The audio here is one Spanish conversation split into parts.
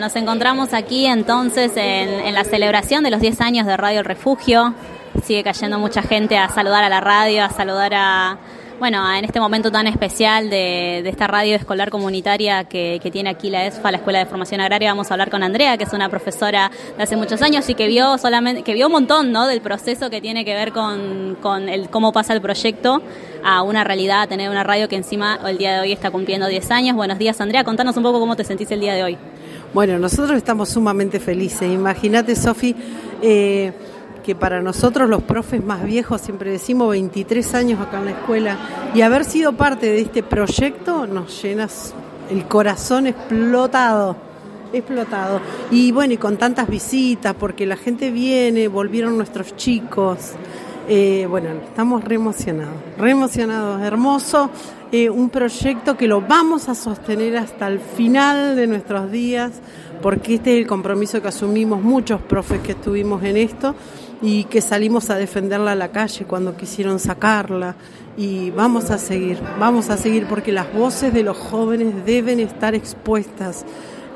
Nos encontramos aquí entonces en, la celebración de los 10 años de Radio El Refugio. Sigue cayendo mucha gente a saludar a la radio, a saludar a, bueno, en este momento tan especial de, esta radio escolar comunitaria que, tiene aquí la ESFA, la Escuela de Formación Agraria, vamos a hablar con Andrea, que es una profesora de hace muchos años y que vio solamente, que vio un montón, ¿no? Del proceso que tiene que ver con, con el cómo pasa el proyecto a una realidad, a tener una radio que encima el día de hoy está cumpliendo 10 años. Buenos días, Andrea. Contanos un poco cómo te sentís el día de hoy. Bueno, nosotros estamos sumamente felices. Imagínate, Sofi, eh, que para nosotros los profes más viejos, siempre decimos 23 años acá en la escuela, y haber sido parte de este proyecto nos llena el corazón explotado, explotado. Y bueno, y con tantas visitas, porque la gente viene, volvieron nuestros chicos. Eh, bueno, estamos re emocionados, re emocionados, hermoso. Un proyecto que lo vamos a sostener hasta el final de nuestros días, porque este es el compromiso que asumimos muchos profes que estuvimos en esto y que salimos a defenderla a la calle cuando quisieron sacarla. Y vamos a seguir, vamos a seguir porque las voces de los jóvenes deben estar expuestas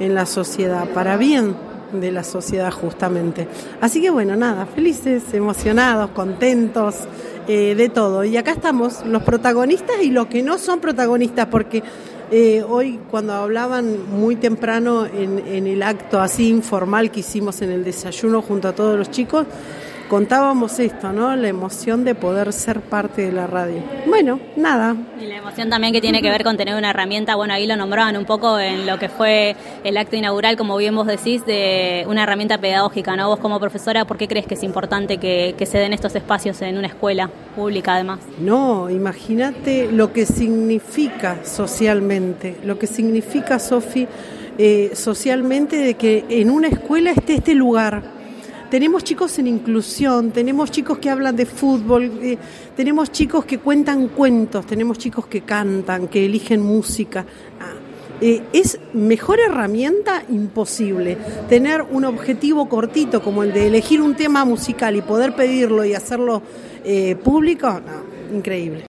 en la sociedad para bien de la sociedad justamente. Así que bueno, nada, felices, emocionados, contentos, eh, de todo. Y acá estamos, los protagonistas y los que no son protagonistas, porque eh, hoy cuando hablaban muy temprano en, en el acto así informal que hicimos en el desayuno junto a todos los chicos, contábamos esto, ¿no? La emoción de poder ser parte de la radio. Bueno, nada. Y la emoción también que tiene que ver con tener una herramienta, bueno, ahí lo nombraban un poco en lo que fue el acto inaugural, como bien vos decís, de una herramienta pedagógica, ¿no? Vos como profesora, ¿por qué crees que es importante que, se den estos espacios en una escuela pública además? No, imagínate lo que significa socialmente, lo que significa, Sofi, eh, socialmente de que en una escuela esté este lugar tenemos chicos en inclusión, tenemos chicos que hablan de fútbol, eh, tenemos chicos que cuentan cuentos, tenemos chicos que cantan, que eligen música. Ah, eh, es mejor herramienta imposible. Tener un objetivo cortito como el de elegir un tema musical y poder pedirlo y hacerlo eh, público, increíble.